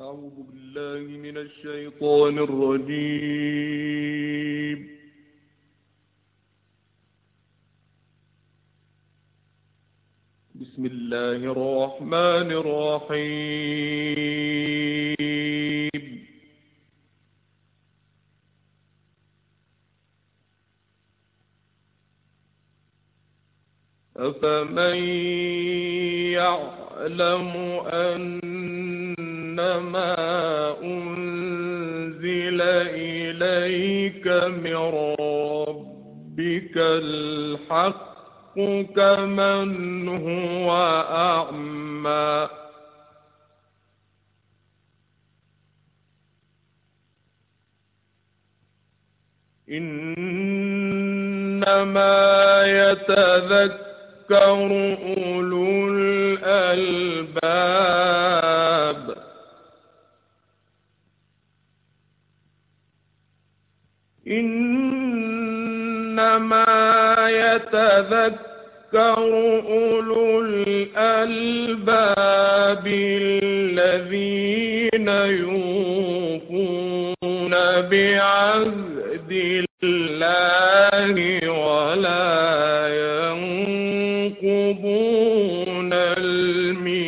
أعوذ بالله من الشيطان الرجيم. بسم الله الرحمن الرحيم. أفمن يعلم أنما أنزل إليك من ربك الحق كمن هو أعمى. إنما يتذكر أولو الألباب. إنما يتذكر أولو الألباب الذين يوفون بعهد الله ولا ينقضون الميثاق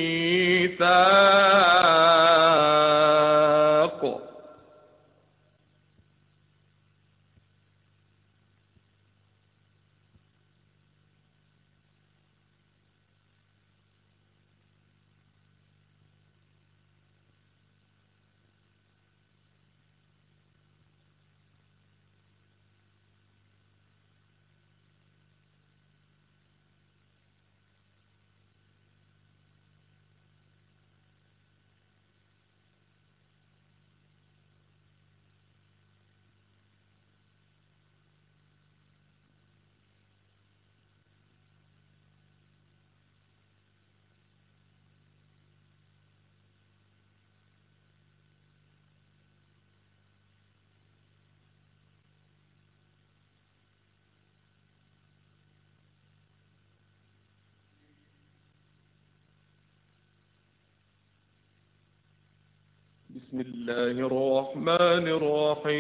بسم الله الرحمن الرحيم.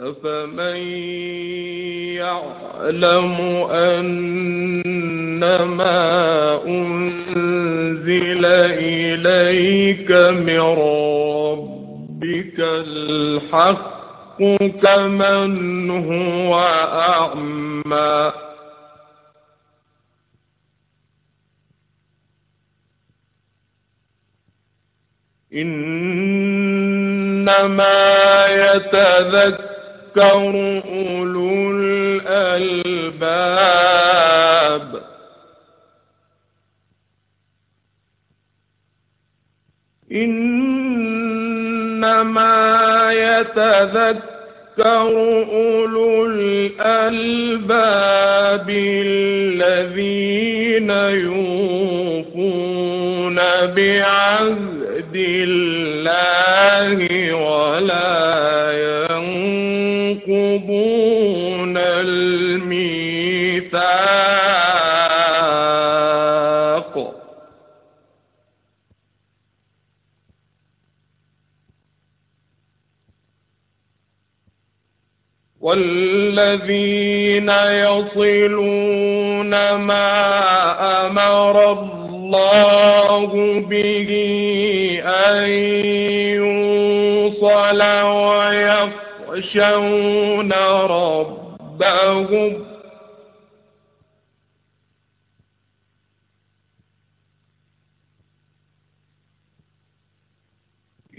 أفمن يعلم أنما أنزل إليك من ربك الحق كمن هو أعمى. إنما يتذكر أولو الألباب. إنما يتذكر أولو الألباب الذين يوفون بعهد الله ولا ينقضون والذين يصلون ما أمر الله به أن يوصل ويخشون ربهم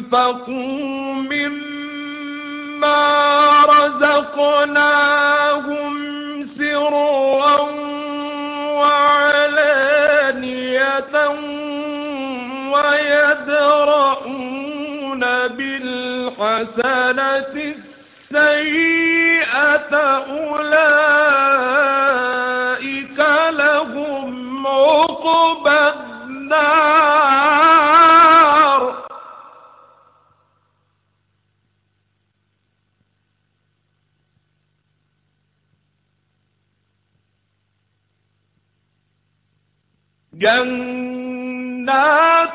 وأنفقوا مما رزقناهم سرا وعلانية ويدرؤون بالحسنة السيئة أولئك جنات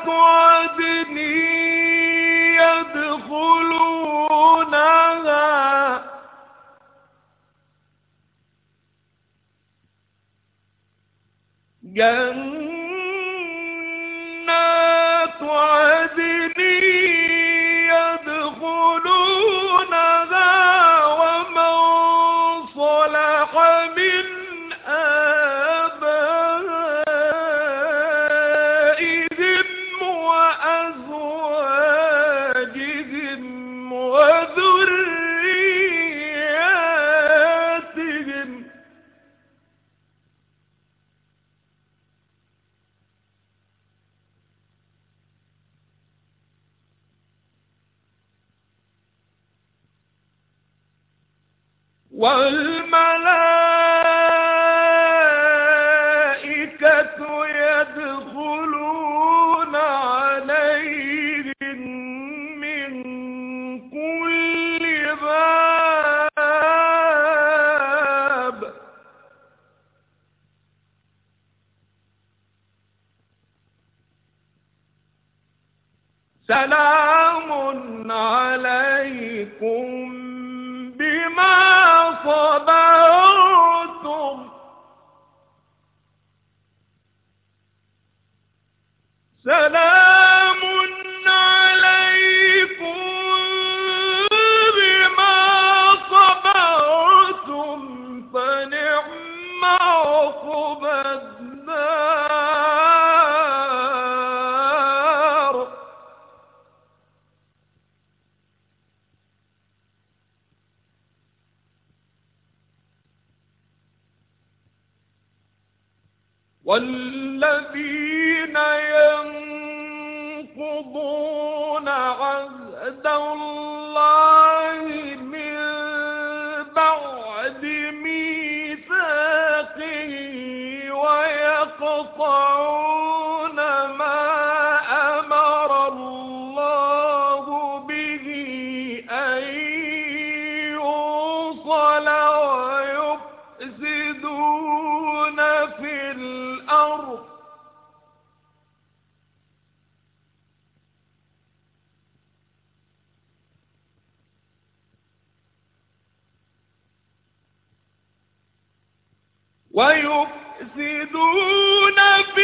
عدن يدخلونها. جنات عدن سلام عليكم ويقطعون ما أمر الله به أن يوصل ويفسدون في الأرض. ويفسدون في الأرض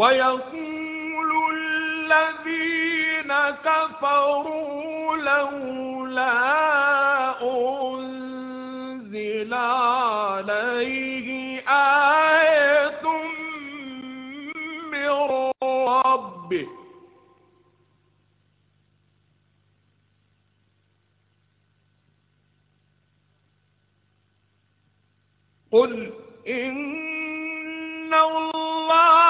ويقول الذين كفروا لولا أنزل عليه آية من ربه. قل إن الله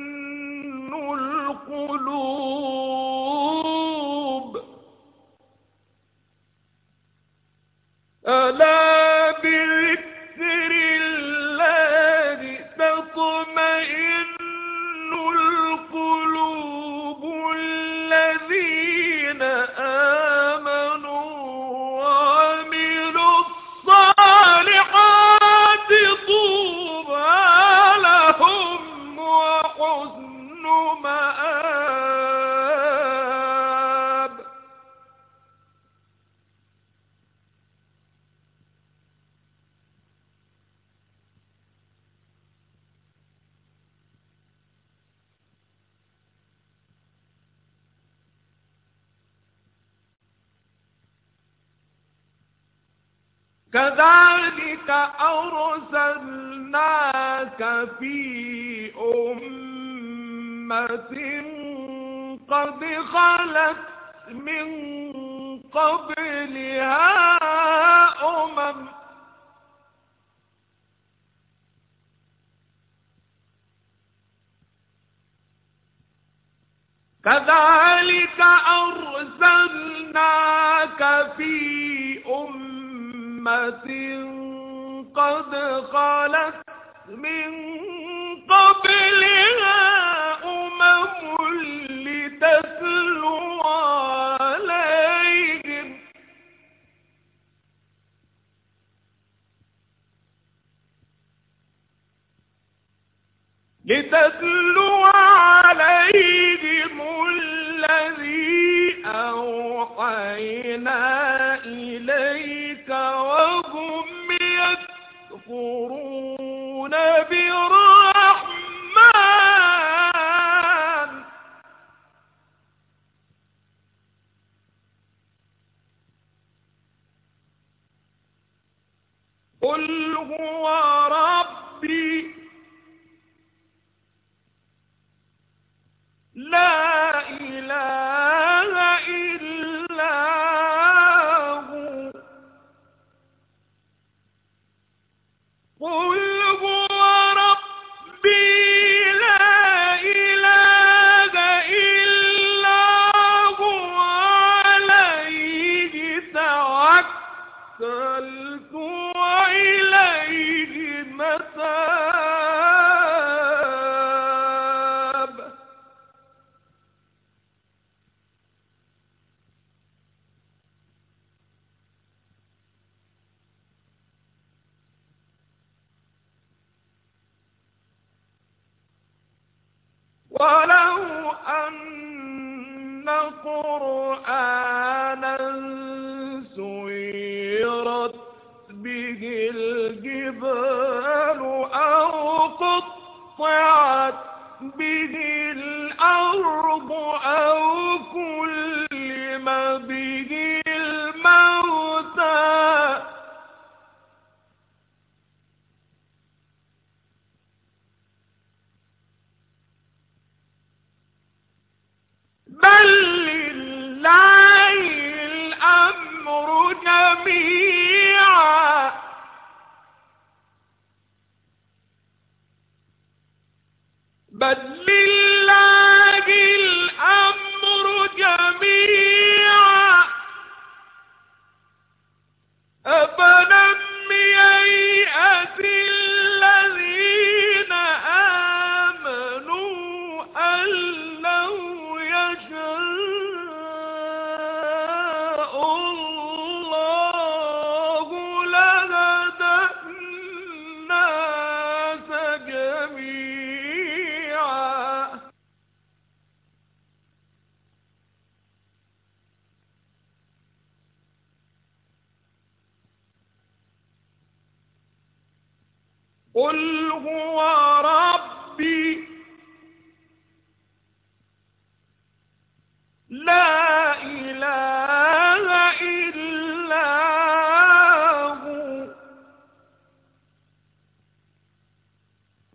القلوب ألا بال جميعا. بل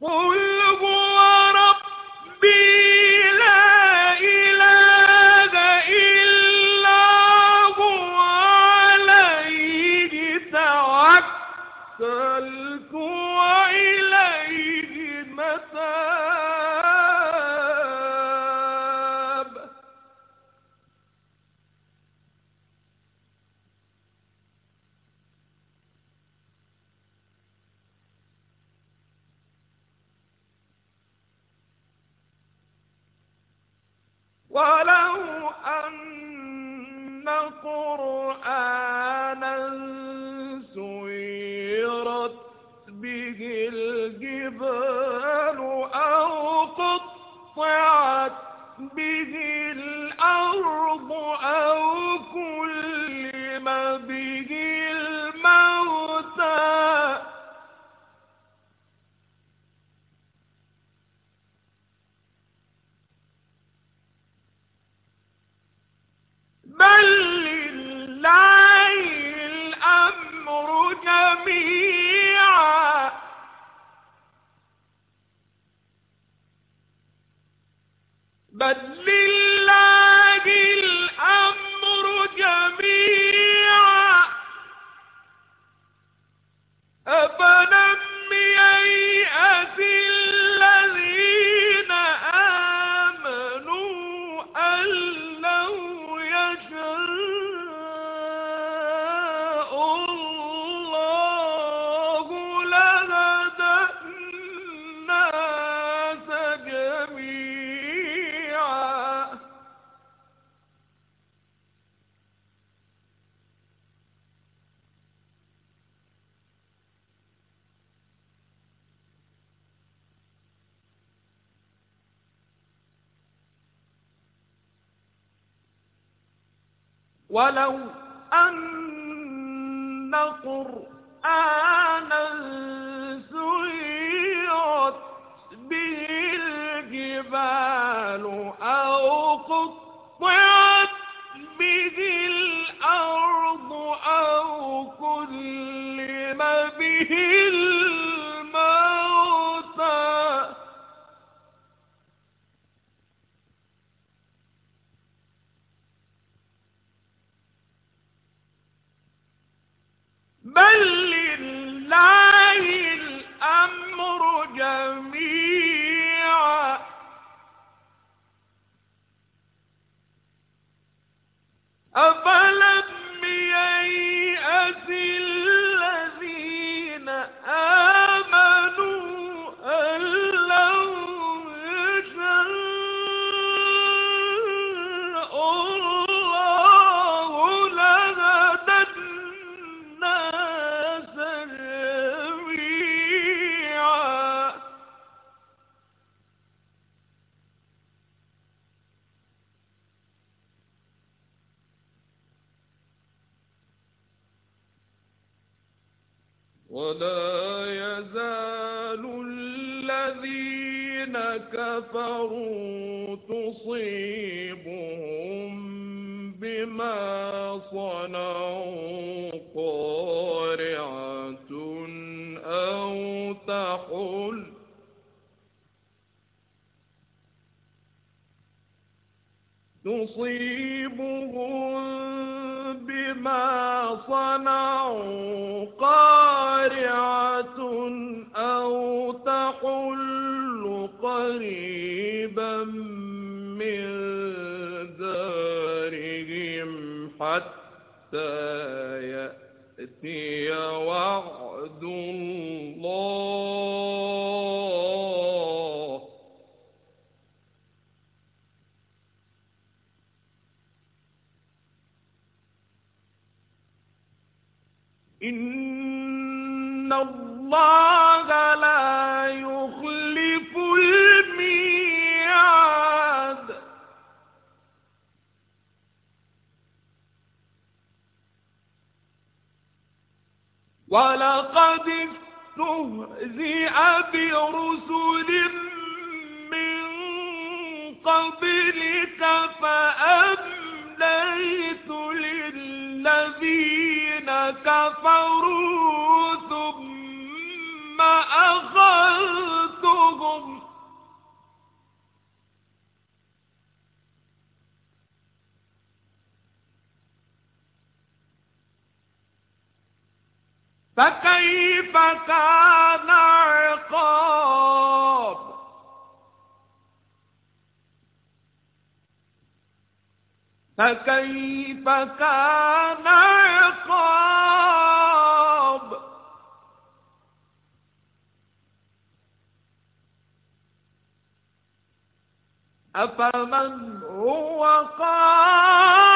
Oh, أن قرآنا سيرت به الجبال أو قطر أفلم ييأس إن الله لا يخلف الميعاد ولقد استهزئ برسل من قبلك فأمليت للذين كفروا ثم فكيف كان عقاب؟ فكيف كان عقاب؟ أفمن هو قاب؟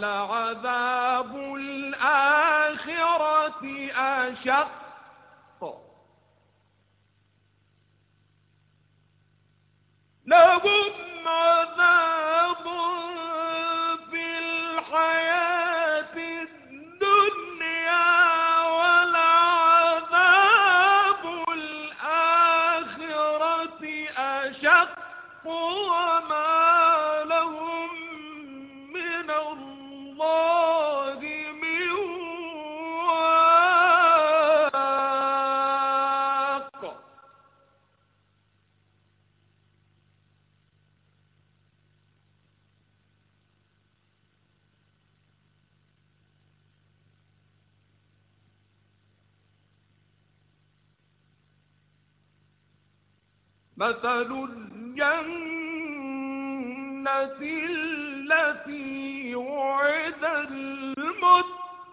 ولعذاب الآخرة أشق مثل الجنة التي وعد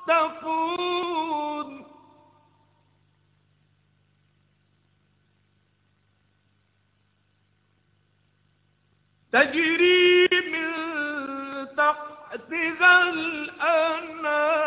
المتقون تجري من تحتها الأنهار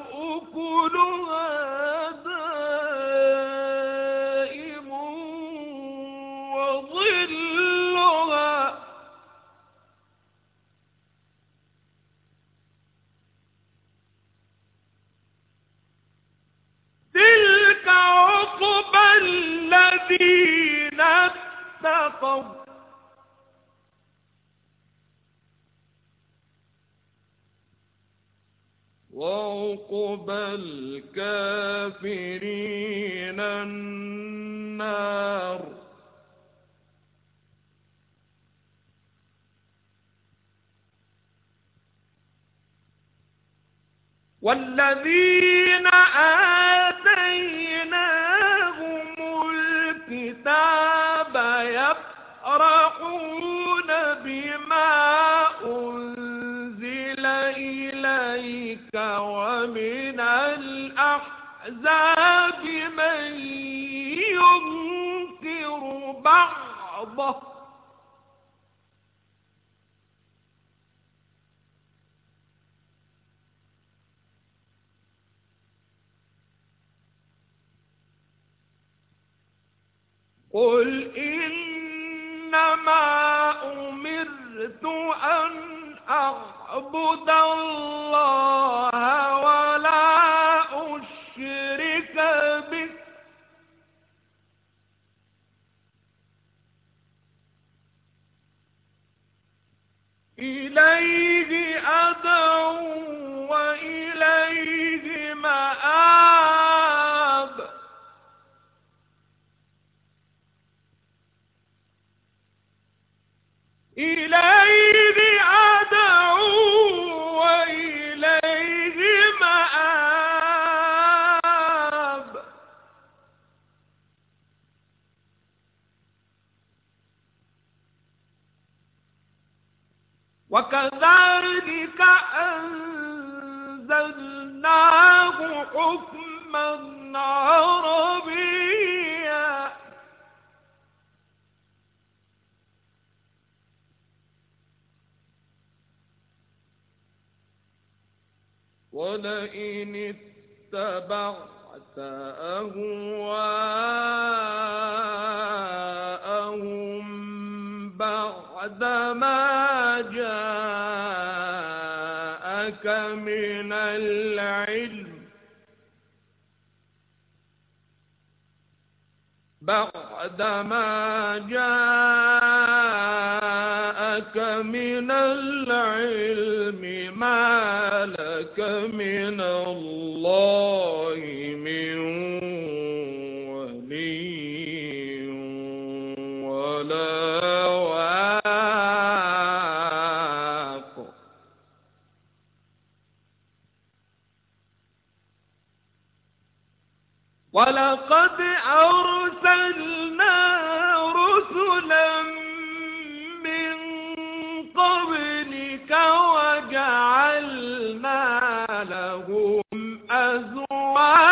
وعقبى الكافرين النار. والذين آتيناهم الكتاب يفرحون بما أنزل إليك ومن الأحزاب من ينكر بعضه. قل إنما أمرت أن أعبد الله ولا أشرك به. إليه أدعو وإليه مآب. إليه وكذلك أنزلناه حكما عربيا. ولئن اتبعت أهواءهم بعد ما جاءك من العلم بعد ما جاءك من العلم ما لك من الله ولقد أرسلنا رسلا من قبلك وجعلنا لهم أزواجا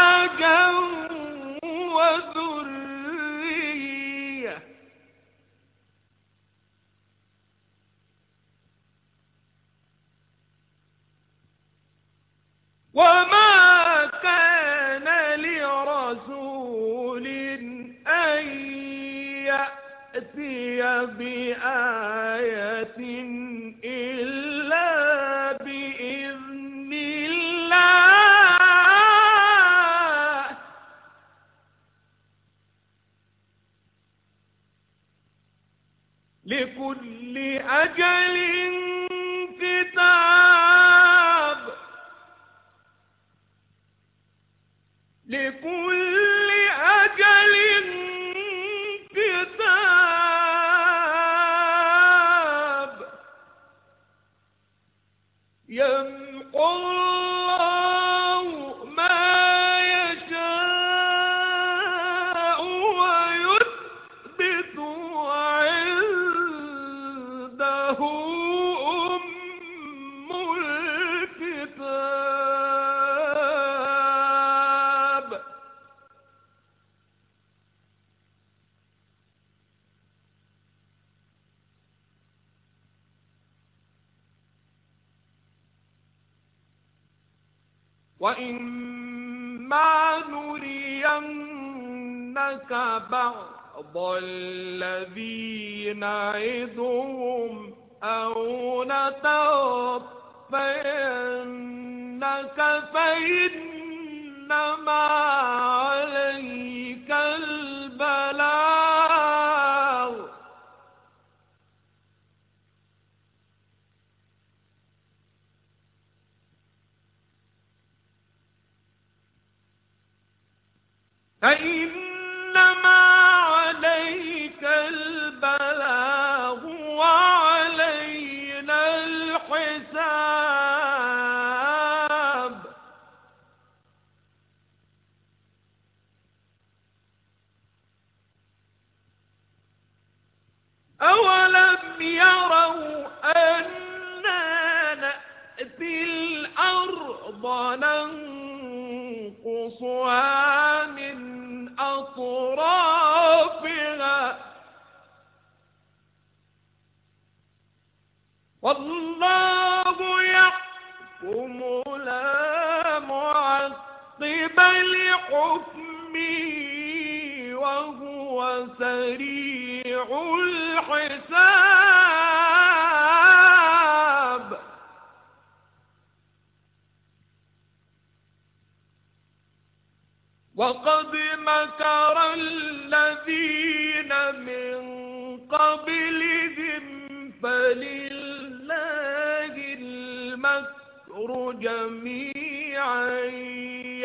بعض الذي نعدهم أو نتوفينك فإنما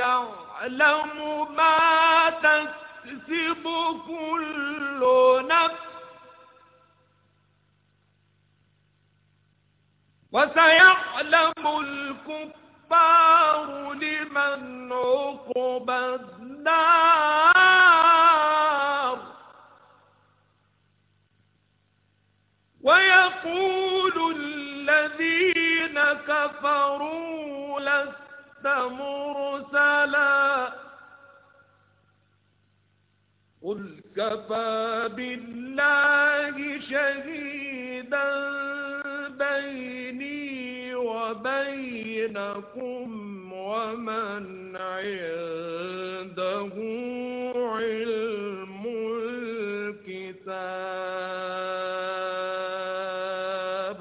يعلم ما تكسب كل نفس وسيعلم الكفار لمن عقب النار ويقول الذين كفروا لست مرسلا. قل كفى بالله شهيدا بيني وبينكم ومن عنده علم الكتاب.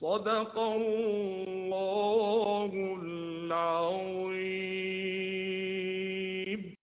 صدق الله